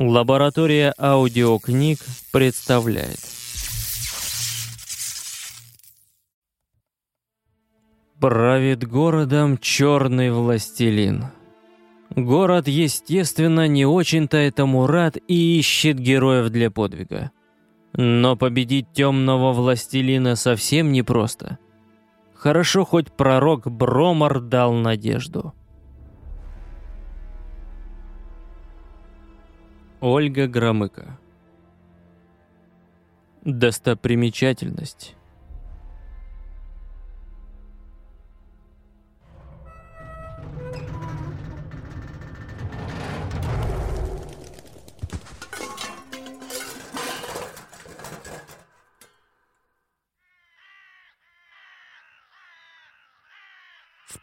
Лаборатория аудиокниг представляет. Правит городом черный властелин. Город, естественно, не очень-то этому рад и ищет героев для подвига. Но победить темного властелина совсем непросто. Хорошо, хоть пророк Бромар дал надежду. Ольга Громыко. Достопримечательность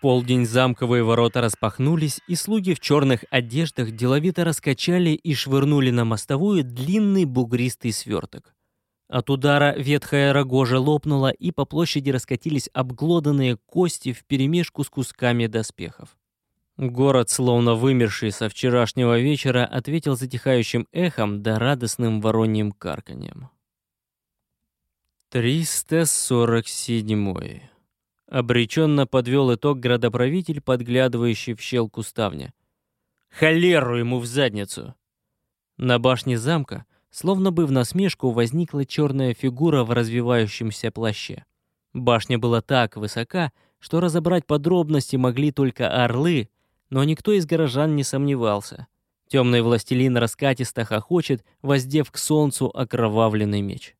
полдень замковые ворота распахнулись, и слуги в черных одеждах деловито раскачали и швырнули на мостовую длинный бугристый сверток. От удара ветхая рогожа лопнула, и по площади раскатились обглоданные кости вперемешку с кусками доспехов. Город, словно вымерший со вчерашнего вечера, ответил затихающим эхом да радостным вороньим карканьем. 347. Обреченно подвел итог градоправитель, подглядывающий в щелку ставня. Холеру ему в задницу! На башне замка, словно бы в насмешку, возникла черная фигура в развивающемся плаще. Башня была так высока, что разобрать подробности могли только орлы, но никто из горожан не сомневался. Темный властелин раскатисто хохочет, воздев к солнцу окровавленный меч.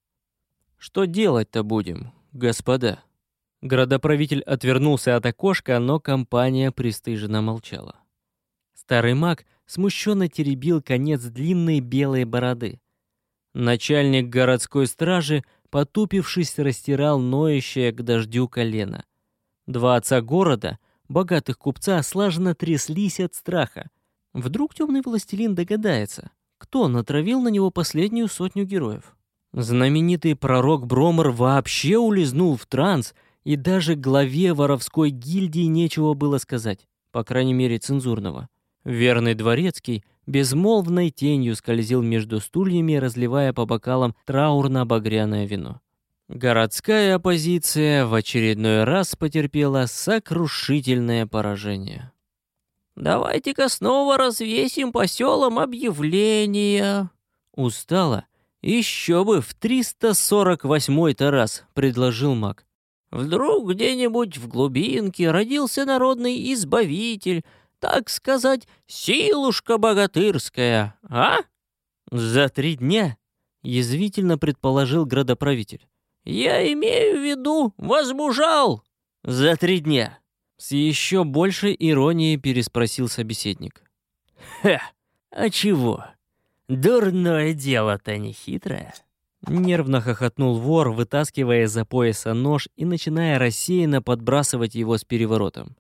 «Что делать-то будем, господа?» Городоправитель отвернулся от окошка, но компания пристыженно молчала. Старый маг смущенно теребил конец длинной белой бороды. Начальник городской стражи, потупившись, растирал ноющее к дождю колено. Два отца города, богатых купца, слаженно тряслись от страха. Вдруг темный властелин догадается, кто натравил на него последнюю сотню героев. Знаменитый пророк Бромер вообще улизнул в транс и даже главе воровской гильдии нечего было сказать, по крайней мере цензурного. Верный дворецкий безмолвной тенью скользил между стульями, разливая по бокалам траурно-багряное вино. Городская оппозиция в очередной раз потерпела сокрушительное поражение. «Давайте-ка снова развесим по селам объявления!» Устало, еще бы в 348-й раз, предложил маг. Вдруг где-нибудь в глубинке родился народный избавитель, так сказать, силушка богатырская, а? За три дня, язвительно предположил градоправитель. Я имею в виду, возмужал. За три дня. С еще большей иронией переспросил собеседник. Ха, а чего? Дурное дело-то не хитрое. Нервно хохотнул вор, вытаскивая из-за пояса нож и начиная рассеянно подбрасывать его с переворотом.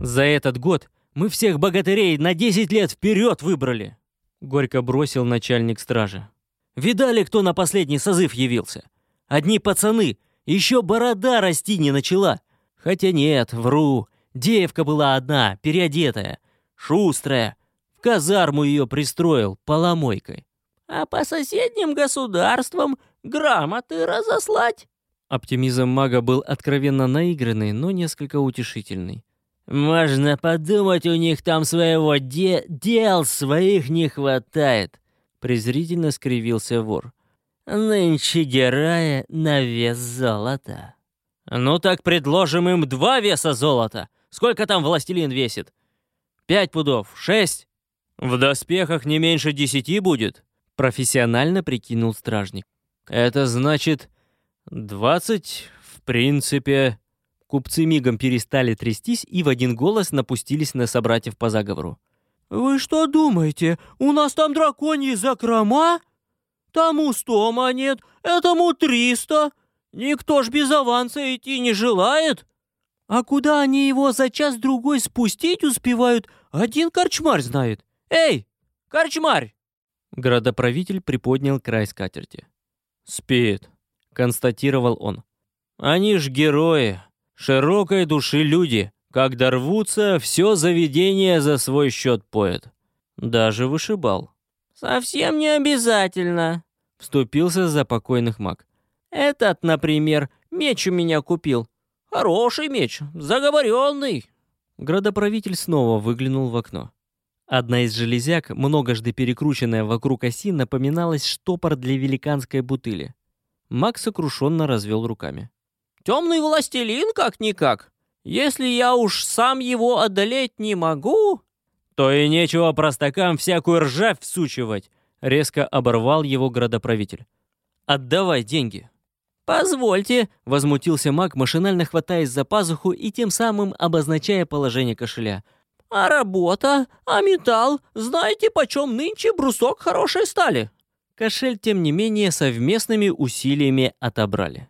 «За этот год мы всех богатырей на 10 лет вперед выбрали!» Горько бросил начальник стражи. «Видали, кто на последний созыв явился? Одни пацаны, еще борода расти не начала. Хотя нет, вру, девка была одна, переодетая, шустрая. В казарму ее пристроил поломойкой а по соседним государствам грамоты разослать». Оптимизм мага был откровенно наигранный, но несколько утешительный. «Можно подумать, у них там своего де дел своих не хватает», — презрительно скривился вор. «Нынче героя на вес золота». «Ну так предложим им два веса золота. Сколько там властелин весит? Пять пудов? Шесть? В доспехах не меньше десяти будет?» Профессионально прикинул стражник. Это значит, двадцать, в принципе. Купцы мигом перестали трястись и в один голос напустились на собратьев по заговору. «Вы что думаете, у нас там драконьи закрома? Тому сто монет, этому триста. Никто ж без аванса идти не желает. А куда они его за час-другой спустить успевают, один корчмарь знает. Эй, корчмарь, Городоправитель приподнял край скатерти. «Спит», — констатировал он. «Они ж герои, широкой души люди. Когда рвутся, все заведение за свой счет поет. Даже вышибал. «Совсем не обязательно», — вступился за покойных маг. «Этот, например, меч у меня купил. Хороший меч, заговоренный». Градоправитель снова выглянул в окно. Одна из железяк, многожды перекрученная вокруг оси, напоминалась штопор для великанской бутыли. Макс сокрушенно развел руками. «Темный властелин, как-никак. Если я уж сам его одолеть не могу...» «То и нечего простакам всякую ржавь всучивать!» — резко оборвал его градоправитель. «Отдавай деньги!» «Позвольте!» — возмутился маг, машинально хватаясь за пазуху и тем самым обозначая положение кошеля — а работа? А металл? Знаете, почем нынче брусок хорошей стали?» Кошель, тем не менее, совместными усилиями отобрали.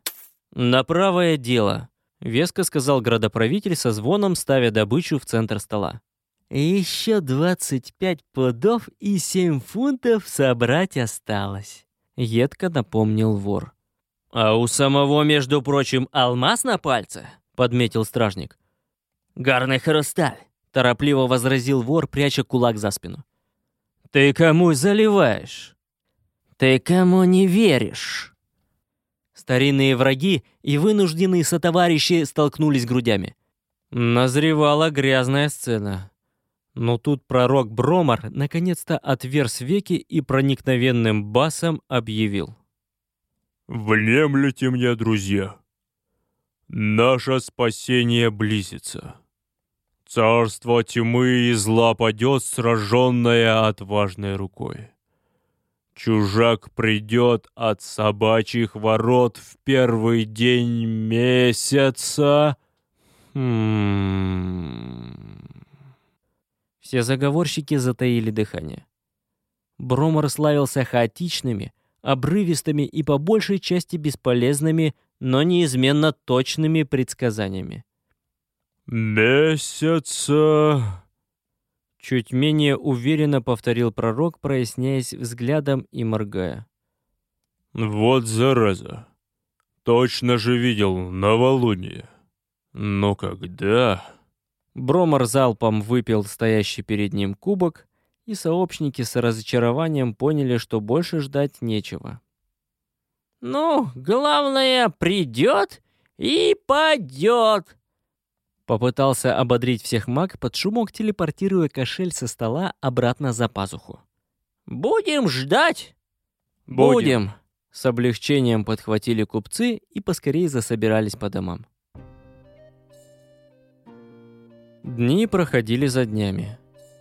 «На правое дело», — веско сказал градоправитель со звоном, ставя добычу в центр стола. «Еще 25 пудов и 7 фунтов собрать осталось», — едко напомнил вор. «А у самого, между прочим, алмаз на пальце», — подметил стражник. «Горный хрусталь», торопливо возразил вор, пряча кулак за спину. «Ты кому заливаешь? Ты кому не веришь?» Старинные враги и вынужденные сотоварищи столкнулись грудями. Назревала грязная сцена. Но тут пророк Бромар наконец-то отверз веки и проникновенным басом объявил. «Внемлите мне, друзья! Наше спасение близится!» Царство тьмы и зла падет, сраженное отважной рукой. Чужак придет от собачьих ворот в первый день месяца. Хм... Все заговорщики затаили дыхание. Бромор славился хаотичными, обрывистыми и по большей части бесполезными, но неизменно точными предсказаниями. «Месяца...» Чуть менее уверенно повторил пророк, проясняясь взглядом и моргая. «Вот зараза! Точно же видел новолуние! Но когда...» Бромор залпом выпил стоящий перед ним кубок, и сообщники с разочарованием поняли, что больше ждать нечего. «Ну, главное, придет и падет!» Попытался ободрить всех маг под шумок, телепортируя кошель со стола обратно за пазуху. «Будем ждать!» «Будем!», Будем. С облегчением подхватили купцы и поскорее засобирались по домам. Дни проходили за днями.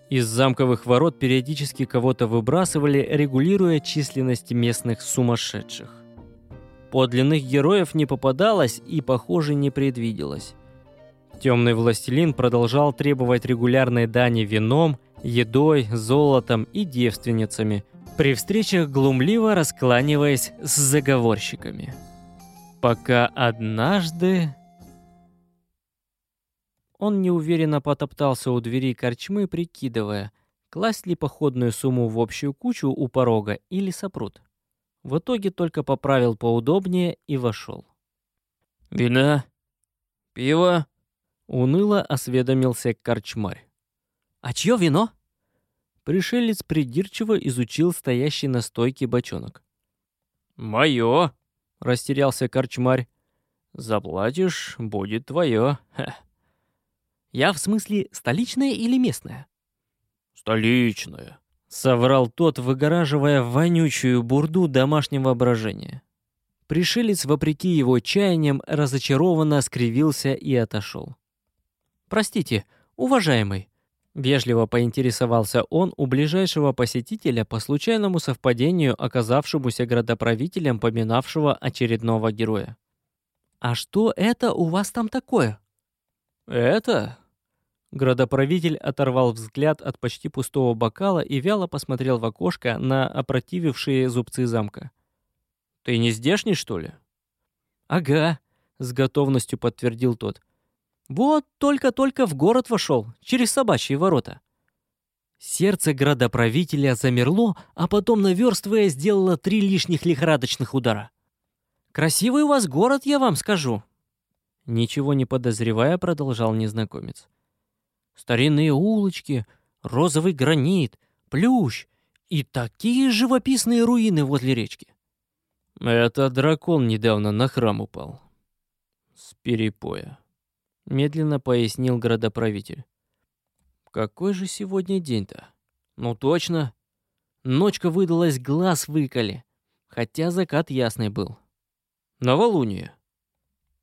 Из замковых ворот периодически кого-то выбрасывали, регулируя численность местных сумасшедших. Подлинных героев не попадалось и, похоже, не предвиделось. Темный властелин продолжал требовать регулярной дани вином, едой, золотом и девственницами, при встречах глумливо раскланиваясь с заговорщиками. Пока однажды... Он неуверенно потоптался у двери корчмы, прикидывая, класть ли походную сумму в общую кучу у порога или сопрут. В итоге только поправил поудобнее и вошел. «Вина? Пиво?» Уныло осведомился корчмарь. «А чье вино?» Пришелец придирчиво изучил стоящий на стойке бочонок. «Мое!» — растерялся корчмарь. «Заплатишь, будет твое». «Я в смысле столичное или местное?» «Столичное», — соврал тот, выгораживая вонючую бурду домашнего брожения. Пришелец, вопреки его чаяниям, разочарованно скривился и отошел. «Простите, уважаемый», — вежливо поинтересовался он у ближайшего посетителя по случайному совпадению, оказавшемуся градоправителем, поминавшего очередного героя. «А что это у вас там такое?» «Это?» Градоправитель оторвал взгляд от почти пустого бокала и вяло посмотрел в окошко на опротивившие зубцы замка. «Ты не здешний, что ли?» «Ага», — с готовностью подтвердил тот. Вот только-только в город вошел, через собачьи ворота. Сердце градоправителя замерло, а потом, наверстывая, сделало три лишних лихорадочных удара. «Красивый у вас город, я вам скажу». Ничего не подозревая, продолжал незнакомец. «Старинные улочки, розовый гранит, плющ, И такие живописные руины возле речки. Это дракон недавно на храм упал. С перепоя. Медленно пояснил градоправитель. Какой же сегодня день-то? Ну точно. Ночка выдалась, глаз выколи. Хотя закат ясный был. Новолуние.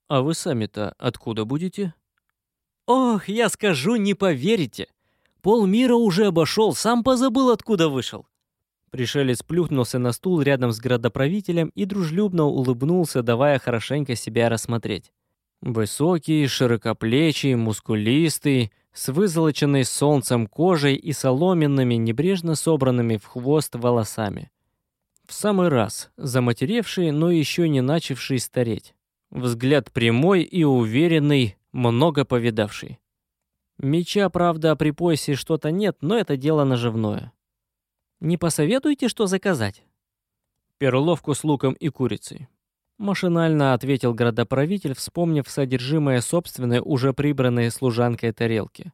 А вы сами-то откуда будете? Ох, я скажу, не поверите. Полмира уже обошел, сам позабыл, откуда вышел. Пришелец плюхнулся на стул рядом с градоправителем и дружелюбно улыбнулся, давая хорошенько себя рассмотреть. Высокий, широкоплечий, мускулистый, с вызолоченной солнцем кожей и соломенными, небрежно собранными в хвост волосами. В самый раз, заматеревший, но еще не начавший стареть. Взгляд прямой и уверенный, много повидавший. Меча, правда, при поясе что-то нет, но это дело наживное. Не посоветуете, что заказать? Перловку с луком и курицей. Машинально ответил градоправитель, вспомнив содержимое собственной уже прибранной служанкой тарелки.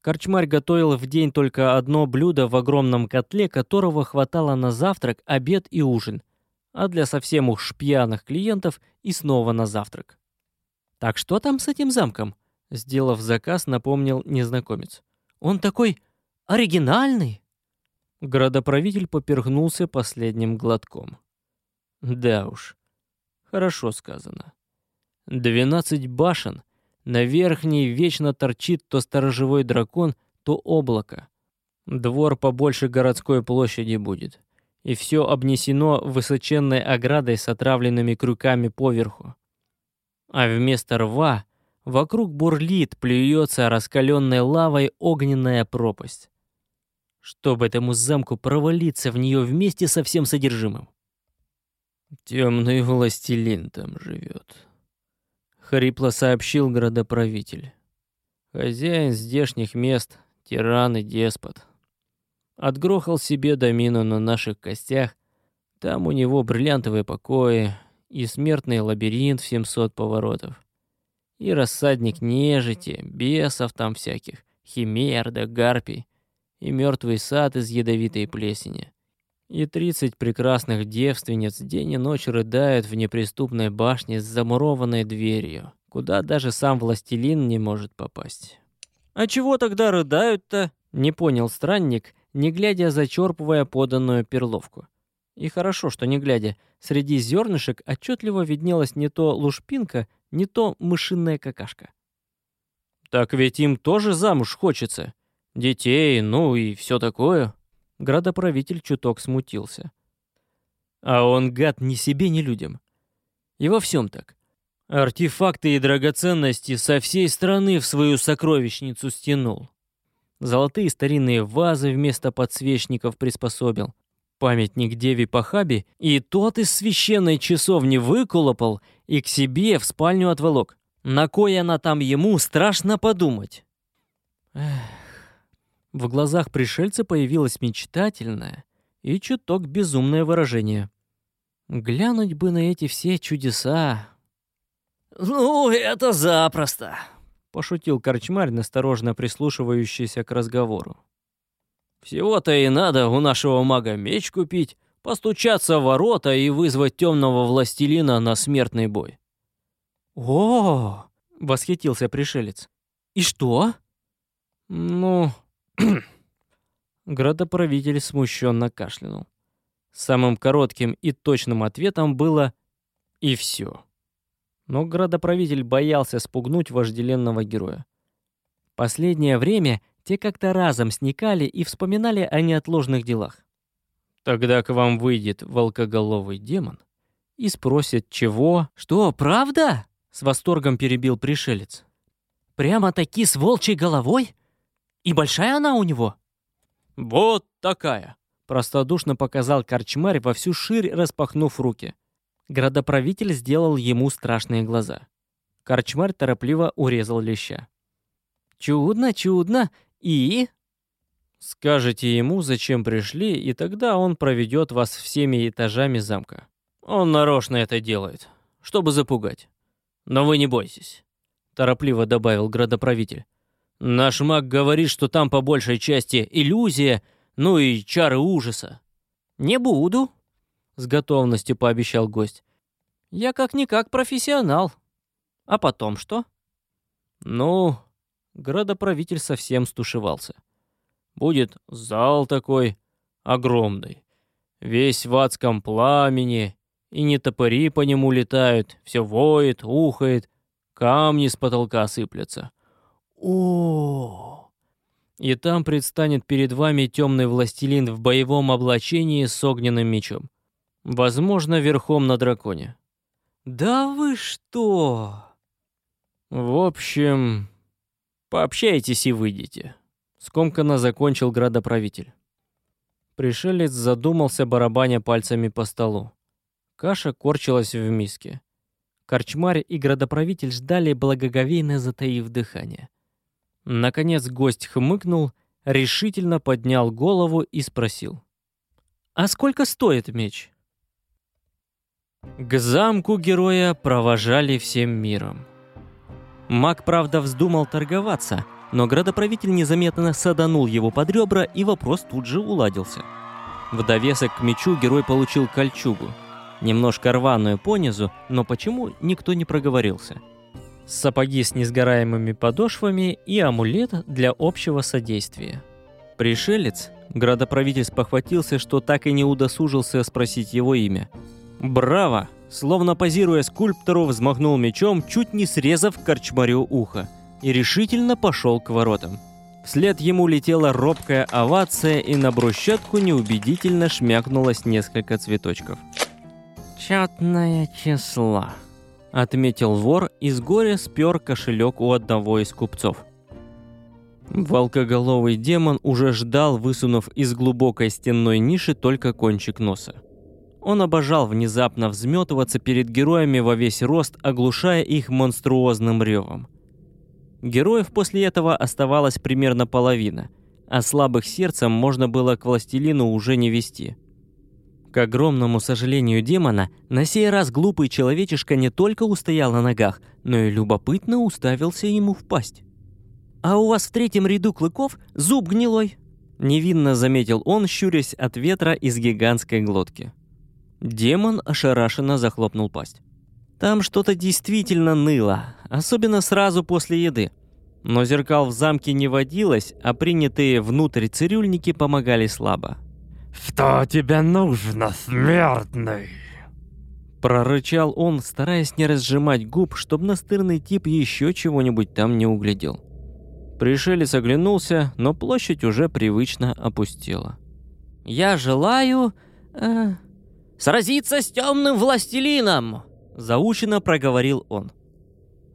Корчмарь готовил в день только одно блюдо в огромном котле, которого хватало на завтрак, обед и ужин, а для совсем уж пьяных клиентов и снова на завтрак. «Так что там с этим замком?» Сделав заказ, напомнил незнакомец. «Он такой оригинальный!» Градоправитель поперхнулся последним глотком. Да уж, хорошо сказано. Двенадцать башен, на верхней вечно торчит то сторожевой дракон, то облако. Двор побольше городской площади будет. И все обнесено высоченной оградой с отравленными крюками поверху. А вместо рва вокруг бурлит, плюется раскаленной лавой огненная пропасть. Чтобы этому замку провалиться в нее вместе со всем содержимым. Темный властелин там живет. Хрипло сообщил градоправитель. Хозяин здешних мест, тиран и деспот. Отгрохал себе домину на наших костях. Там у него бриллиантовые покои и смертный лабиринт в 700 поворотов. И рассадник нежити, бесов там всяких, химер да гарпий, и мертвый сад из ядовитой плесени. И тридцать прекрасных девственниц день и ночь рыдают в неприступной башне с замурованной дверью, куда даже сам властелин не может попасть. «А чего тогда рыдают-то?» — не понял странник, не глядя зачерпывая поданную перловку. И хорошо, что не глядя, среди зернышек отчетливо виднелась не то лушпинка, не то мышиная какашка. «Так ведь им тоже замуж хочется. Детей, ну и все такое». Градоправитель чуток смутился. А он, гад, ни себе, ни людям. И во всем так. Артефакты и драгоценности со всей страны в свою сокровищницу стянул. Золотые старинные вазы вместо подсвечников приспособил. Памятник Деве Пахаби и тот из священной часовни выколопал и к себе в спальню отволок. На кой она там ему, страшно подумать. Эх. В глазах пришельца появилось мечтательное и чуток безумное выражение. Глянуть бы на эти все чудеса. «Ну, это запросто», — пошутил корчмарь, насторожно прислушивающийся к разговору. «Всего-то и надо у нашего мага меч купить, постучаться в ворота и вызвать темного властелина на смертный бой». «О!» — восхитился пришелец. «И что?» «Ну, Градоправитель смущенно кашлянул. Самым коротким и точным ответом было «и все». Но градоправитель боялся спугнуть вожделенного героя. Последнее время те как-то разом сникали и вспоминали о неотложных делах. Тогда к вам выйдет волкоголовый демон и спросит, чего... «Что, правда?» — с восторгом перебил пришелец. «Прямо-таки с волчьей головой? И большая она у него?» «Вот такая!» — простодушно показал корчмарь во всю ширь, распахнув руки. Градоправитель сделал ему страшные глаза. Корчмарь торопливо урезал леща. «Чудно, чудно! И?» «Скажете ему, зачем пришли, и тогда он проведет вас всеми этажами замка. Он нарочно это делает, чтобы запугать. Но вы не бойтесь», — торопливо добавил градоправитель. Наш маг говорит, что там по большей части иллюзия, Ну и чары ужаса. Не буду, с готовностью пообещал гость. Я как-никак профессионал. А потом что? Ну, градоправитель совсем стушевался. Будет зал такой огромный, весь в адском пламени, и не топори по нему летают, все воет, ухает, камни с потолка сыплятся. О! И там предстанет перед вами темный властелин в боевом облачении с огненным мечом. Возможно, верхом на драконе. Да вы что? В общем, пообщайтесь и выйдите. Скомканно закончил градоправитель. Пришелец задумался, барабаня пальцами по столу. Каша корчилась в миске. Корчмарь и градоправитель ждали, благоговейно затаив дыхание. Наконец гость хмыкнул, решительно поднял голову и спросил. «А сколько стоит меч?» К замку героя провожали всем миром. Маг, правда, вздумал торговаться, но градоправитель незаметно саданул его под ребра, и вопрос тут же уладился. В довесок к мечу герой получил кольчугу — немножко рваную понизу, но почему никто не проговорился. Сапоги с несгораемыми подошвами и амулет для общего содействия. Пришелец, градоправитель спохватился, что так и не удосужился спросить его имя. «Браво!» Словно позируя скульптору, взмахнул мечом, чуть не срезав корчмарю ухо, и решительно пошел к воротам. Вслед ему летела робкая овация, и на брусчатку неубедительно шмякнулось несколько цветочков. «Четное числа», — отметил вор и с горя спер кошелек у одного из купцов. Волкоголовый демон уже ждал, высунув из глубокой стенной ниши только кончик носа. Он обожал внезапно взметываться перед героями во весь рост, оглушая их монструозным ревом. Героев после этого оставалась примерно половина, а слабых сердцем можно было к властелину уже не вести — к огромному сожалению демона, на сей раз глупый человечишка не только устоял на ногах, но и любопытно уставился ему в пасть. «А у вас в третьем ряду клыков зуб гнилой», — невинно заметил он, щурясь от ветра из гигантской глотки. Демон ошарашенно захлопнул пасть. Там что-то действительно ныло, особенно сразу после еды. Но зеркал в замке не водилось, а принятые внутрь цирюльники помогали слабо. «Что тебе нужно, смертный?» Прорычал он, стараясь не разжимать губ, чтобы настырный тип еще чего-нибудь там не углядел. Пришелец оглянулся, но площадь уже привычно опустела. «Я желаю... Э, сразиться с темным властелином!» Заучено проговорил он.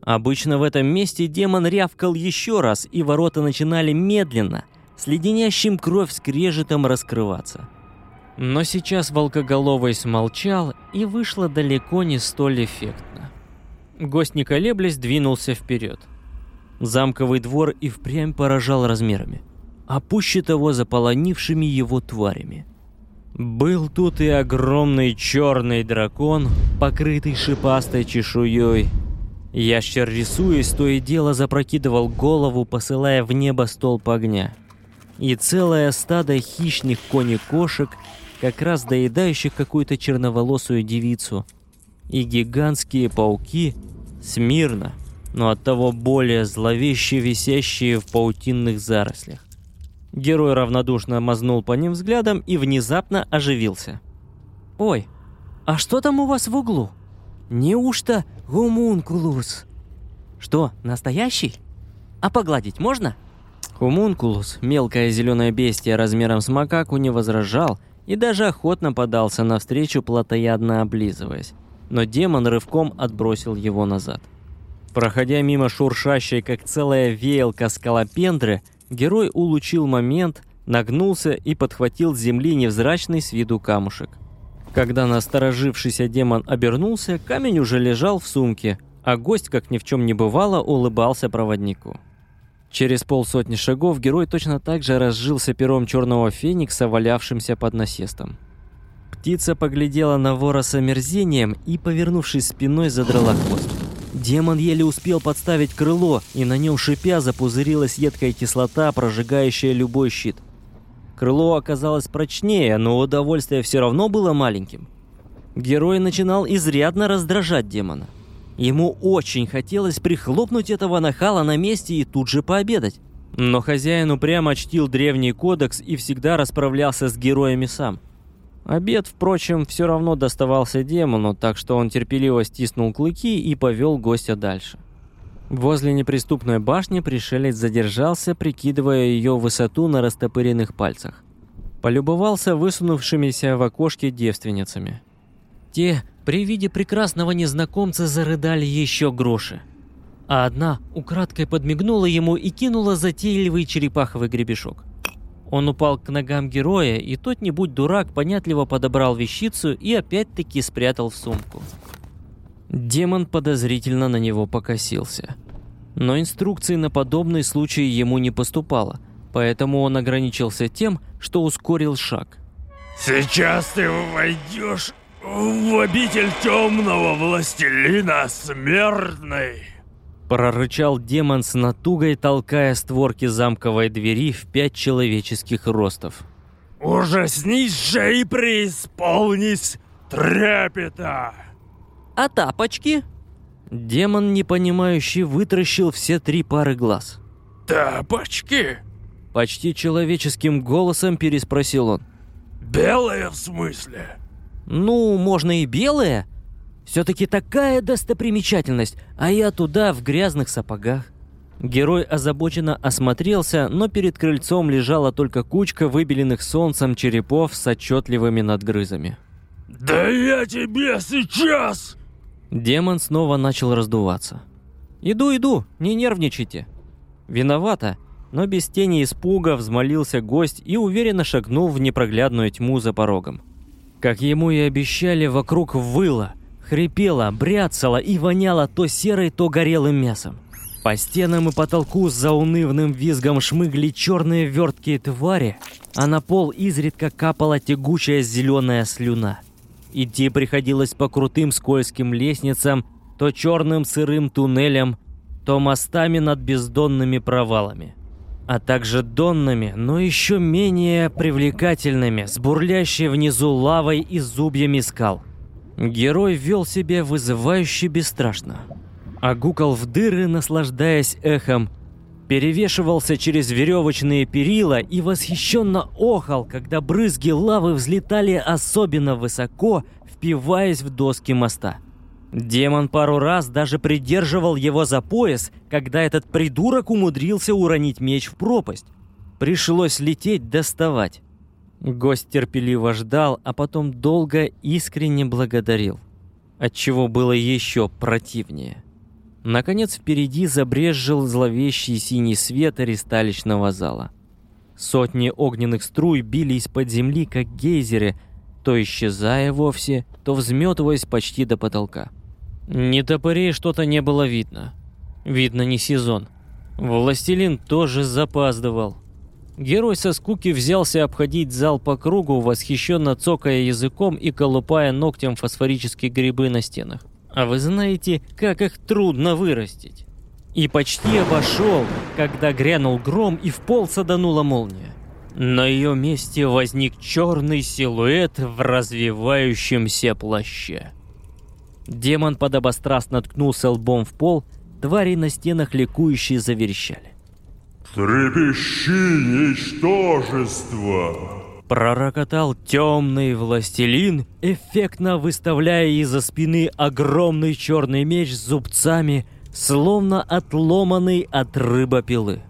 Обычно в этом месте демон рявкал еще раз, и ворота начинали медленно, с леденящим кровь скрежетом раскрываться. Но сейчас волкоголовый смолчал, и вышло далеко не столь эффектно. Гость, не колеблясь, двинулся вперед. Замковый двор и впрямь поражал размерами, а пуще того заполонившими его тварями. Был тут и огромный черный дракон, покрытый шипастой чешуей. Ящер, рисуясь, то и дело запрокидывал голову, посылая в небо столб огня и целое стадо хищных кони-кошек, как раз доедающих какую-то черноволосую девицу, и гигантские пауки смирно, но оттого более зловеще висящие в паутинных зарослях. Герой равнодушно мазнул по ним взглядом и внезапно оживился. «Ой, а что там у вас в углу? Неужто гумункулус?» «Что, настоящий? А погладить можно?» Хумункулус, мелкое зеленое бестие размером с макаку, не возражал и даже охотно подался навстречу, плотоядно облизываясь. Но демон рывком отбросил его назад. Проходя мимо шуршащей, как целая веялка скалопендры, герой улучил момент, нагнулся и подхватил с земли невзрачный с виду камушек. Когда насторожившийся демон обернулся, камень уже лежал в сумке, а гость, как ни в чем не бывало, улыбался проводнику. Через полсотни шагов герой точно так же разжился пером черного феникса, валявшимся под насестом. Птица поглядела на вора с омерзением и, повернувшись спиной, задрала хвост. Демон еле успел подставить крыло, и на нем шипя запузырилась едкая кислота, прожигающая любой щит. Крыло оказалось прочнее, но удовольствие все равно было маленьким. Герой начинал изрядно раздражать демона. Ему очень хотелось прихлопнуть этого нахала на месте и тут же пообедать. Но хозяин упрямо чтил древний кодекс и всегда расправлялся с героями сам. Обед, впрочем, все равно доставался демону, так что он терпеливо стиснул клыки и повел гостя дальше. Возле неприступной башни пришелец задержался, прикидывая ее высоту на растопыренных пальцах. Полюбовался высунувшимися в окошке девственницами. Те при виде прекрасного незнакомца зарыдали еще гроши. А одна украдкой подмигнула ему и кинула затейливый черепаховый гребешок. Он упал к ногам героя, и тот, не будь дурак, понятливо подобрал вещицу и опять-таки спрятал в сумку. Демон подозрительно на него покосился. Но инструкции на подобный случай ему не поступало, поэтому он ограничился тем, что ускорил шаг. Сейчас ты войдешь в обитель темного властелина смертной. Прорычал демон с натугой, толкая створки замковой двери в пять человеческих ростов. Ужаснись же и преисполнись трепета! А тапочки? Демон, непонимающий, вытращил все три пары глаз. Тапочки? Почти человеческим голосом переспросил он. Белые в смысле? Ну, можно и белые. Все-таки такая достопримечательность, а я туда в грязных сапогах. Герой озабоченно осмотрелся, но перед крыльцом лежала только кучка выбеленных солнцем черепов с отчетливыми надгрызами. Да я тебе сейчас! Демон снова начал раздуваться. «Иду, иду, не нервничайте». Виновата, но без тени испуга взмолился гость и уверенно шагнул в непроглядную тьму за порогом. Как ему и обещали, вокруг выло, хрипело, бряцало и воняло то серой, то горелым мясом. По стенам и потолку с заунывным визгом шмыгли черные верткие твари, а на пол изредка капала тягучая зеленая слюна. Идти приходилось по крутым скользким лестницам, то черным сырым туннелям, то мостами над бездонными провалами. А также донными, но еще менее привлекательными, с бурлящей внизу лавой и зубьями скал. Герой вел себя вызывающе бесстрашно. Огукал в дыры, наслаждаясь эхом, перевешивался через веревочные перила и восхищенно охал, когда брызги лавы взлетали особенно высоко, впиваясь в доски моста. Демон пару раз даже придерживал его за пояс, когда этот придурок умудрился уронить меч в пропасть. Пришлось лететь доставать. Гость терпеливо ждал, а потом долго искренне благодарил, отчего было еще противнее. Наконец впереди забрезжил зловещий синий свет аристалищного зала. Сотни огненных струй били из-под земли, как гейзеры, то исчезая вовсе, то взметываясь почти до потолка. Не топорей что-то не было видно. Видно не сезон. Властелин тоже запаздывал. Герой со скуки взялся обходить зал по кругу, восхищенно цокая языком и колупая ногтем фосфорические грибы на стенах. А вы знаете, как их трудно вырастить? И почти обошел, когда грянул гром и в пол саданула молния. На ее месте возник черный силуэт в развивающемся плаще. Демон подобострастно ткнулся лбом в пол, твари на стенах ликующие заверещали. Трепещи, ничтожество! Пророкотал темный властелин, эффектно выставляя из-за спины огромный черный меч с зубцами, словно отломанный от рыбопилы.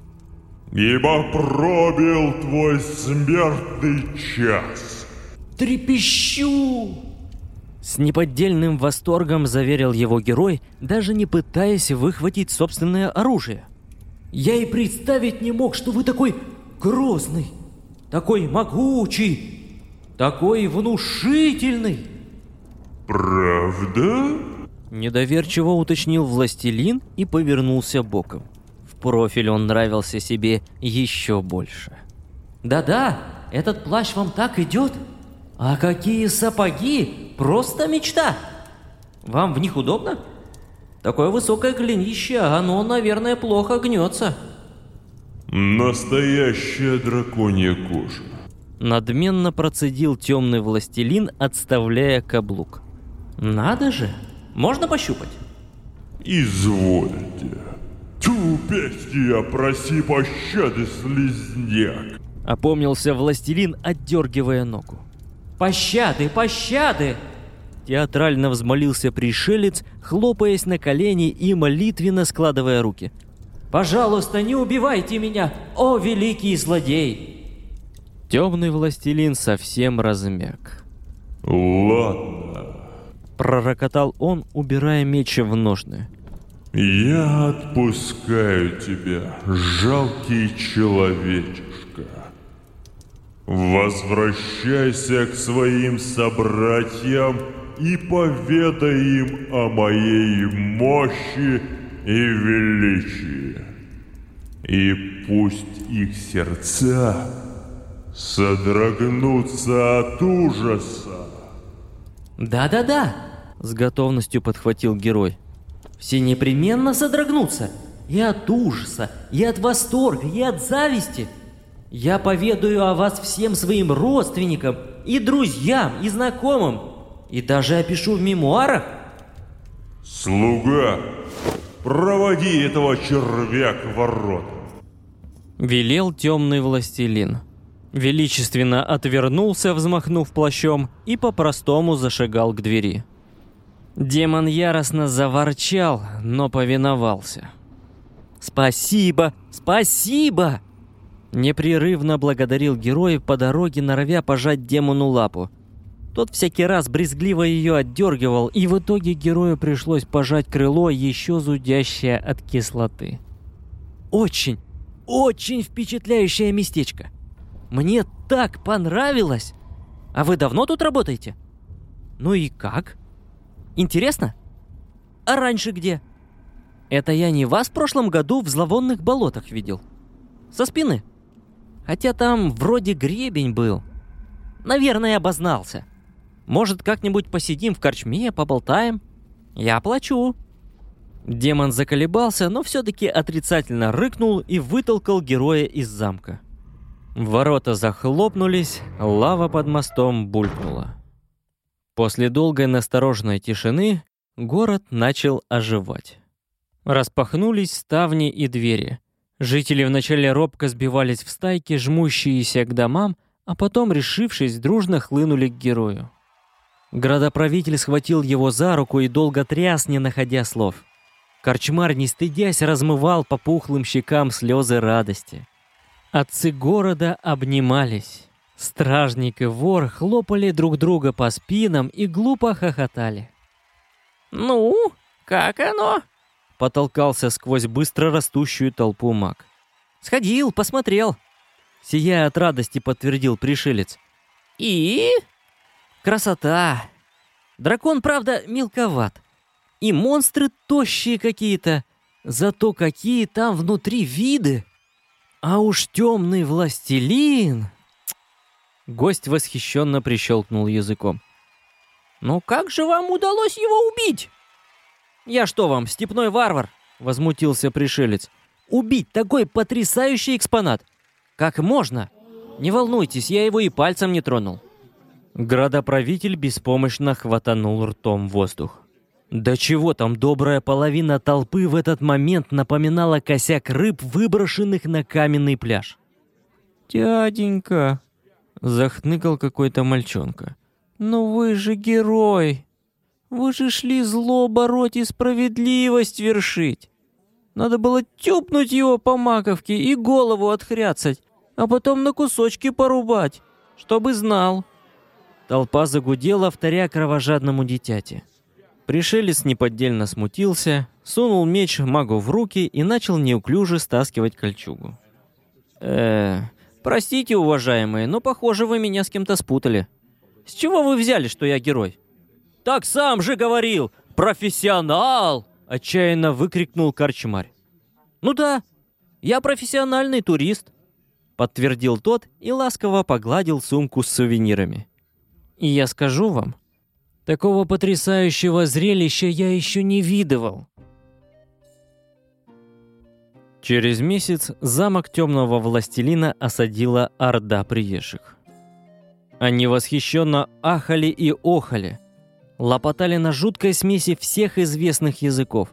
Ибо пробил твой смертный час. «Трепещу!» С неподдельным восторгом заверил его герой, даже не пытаясь выхватить собственное оружие. «Я и представить не мог, что вы такой грозный!» такой могучий, такой внушительный. Правда? Недоверчиво уточнил властелин и повернулся боком. В профиль он нравился себе еще больше. Да-да, этот плащ вам так идет. А какие сапоги! Просто мечта! Вам в них удобно? Такое высокое голенище, оно, наверное, плохо гнется. Настоящая драконья кожа. Надменно процедил темный властелин, отставляя каблук. Надо же, можно пощупать? Извольте. Я проси пощады, слизняк. Опомнился властелин, отдергивая ногу. Пощады, пощады! Театрально взмолился пришелец, хлопаясь на колени и молитвенно складывая руки. «Пожалуйста, не убивайте меня, о великий злодей!» Темный властелин совсем размяк. «Ладно», — пророкотал он, убирая меч в ножны. «Я отпускаю тебя, жалкий человечишка. Возвращайся к своим собратьям и поведай им о моей мощи и величии. И пусть их сердца содрогнутся от ужаса. Да-да-да, с готовностью подхватил герой. Все непременно содрогнутся. И от ужаса, и от восторга, и от зависти. Я поведаю о вас всем своим родственникам, и друзьям, и знакомым, и даже опишу в мемуарах. Слуга, проводи этого червя к воротам. Велел темный властелин. Величественно отвернулся, взмахнув плащом, и по-простому зашагал к двери. Демон яростно заворчал, но повиновался. «Спасибо! Спасибо!» Непрерывно благодарил герой по дороге, норовя пожать демону лапу. Тот всякий раз брезгливо ее отдергивал, и в итоге герою пришлось пожать крыло, еще зудящее от кислоты. «Очень, очень впечатляющее местечко. Мне так понравилось! А вы давно тут работаете? Ну и как? Интересно? А раньше где? Это я не вас в прошлом году в зловонных болотах видел. Со спины. Хотя там вроде гребень был. Наверное, обознался. Может, как-нибудь посидим в корчме, поболтаем? Я плачу». Демон заколебался, но все-таки отрицательно рыкнул и вытолкал героя из замка. Ворота захлопнулись, лава под мостом булькнула. После долгой настороженной тишины город начал оживать. Распахнулись ставни и двери. Жители вначале робко сбивались в стайки, жмущиеся к домам, а потом, решившись, дружно хлынули к герою. Градоправитель схватил его за руку и долго тряс, не находя слов. Корчмар, не стыдясь, размывал по пухлым щекам слезы радости. Отцы города обнимались. Стражник и вор хлопали друг друга по спинам и глупо хохотали. «Ну, как оно?» — потолкался сквозь быстро растущую толпу маг. «Сходил, посмотрел», — сияя от радости подтвердил пришелец. «И?» Красота! Дракон, правда, мелковат. И монстры тощие какие-то. Зато какие там внутри виды! А уж темный властелин!» Гость восхищенно прищелкнул языком. «Ну как же вам удалось его убить?» «Я что вам, степной варвар?» — возмутился пришелец. «Убить такой потрясающий экспонат! Как можно? Не волнуйтесь, я его и пальцем не тронул». Градоправитель беспомощно хватанул ртом воздух. Да чего там добрая половина толпы в этот момент напоминала косяк рыб, выброшенных на каменный пляж. «Дяденька!» — захныкал какой-то мальчонка. «Ну вы же герой! Вы же шли зло бороть и справедливость вершить! Надо было тюпнуть его по маковке и голову отхряцать, а потом на кусочки порубать, чтобы знал!» Толпа загудела, вторя кровожадному дитяти. Пришелец неподдельно смутился, сунул меч магу в руки и начал неуклюже стаскивать кольчугу. э простите, уважаемые, но, похоже, вы меня с кем-то спутали. С чего вы взяли, что я герой?» «Так сам же говорил! Профессионал!» — отчаянно выкрикнул корчмарь. «Ну да, я профессиональный турист», — подтвердил тот и ласково погладил сумку с сувенирами. И я скажу вам, такого потрясающего зрелища я еще не видывал. Через месяц замок темного властелина осадила орда приезжих. Они восхищенно ахали и охали, лопотали на жуткой смеси всех известных языков.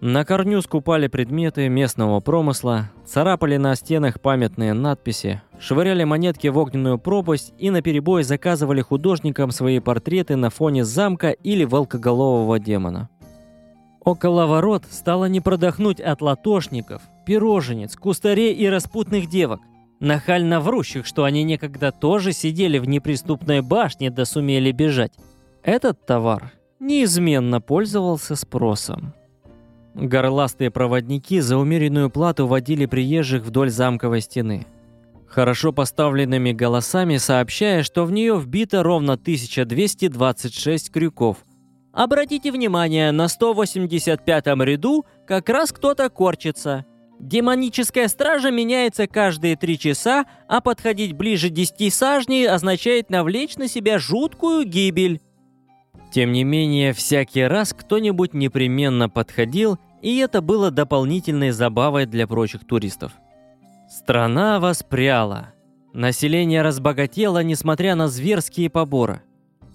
На корню скупали предметы местного промысла, царапали на стенах памятные надписи, швыряли монетки в огненную пропасть и наперебой заказывали художникам свои портреты на фоне замка или волкоголового демона. Около ворот стало не продохнуть от латошников, пироженец, кустарей и распутных девок, нахально врущих, что они некогда тоже сидели в неприступной башне да сумели бежать. Этот товар неизменно пользовался спросом. Горластые проводники за умеренную плату водили приезжих вдоль замковой стены, хорошо поставленными голосами сообщая, что в нее вбито ровно 1226 крюков – Обратите внимание, на 185-м ряду как раз кто-то корчится. Демоническая стража меняется каждые три часа, а подходить ближе 10 сажней означает навлечь на себя жуткую гибель. Тем не менее, всякий раз кто-нибудь непременно подходил, и это было дополнительной забавой для прочих туристов. Страна воспряла. Население разбогатело, несмотря на зверские поборы –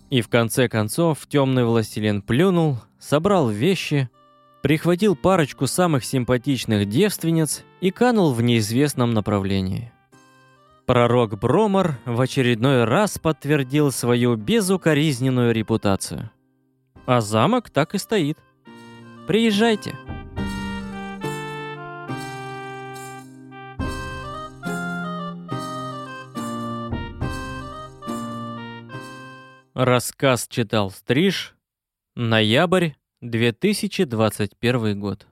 и в конце концов темный властелин плюнул, собрал вещи, прихватил парочку самых симпатичных девственниц и канул в неизвестном направлении. Пророк Бромар в очередной раз подтвердил свою безукоризненную репутацию. А замок так и стоит. Приезжайте. Рассказ читал Стриж. Ноябрь 2021 год.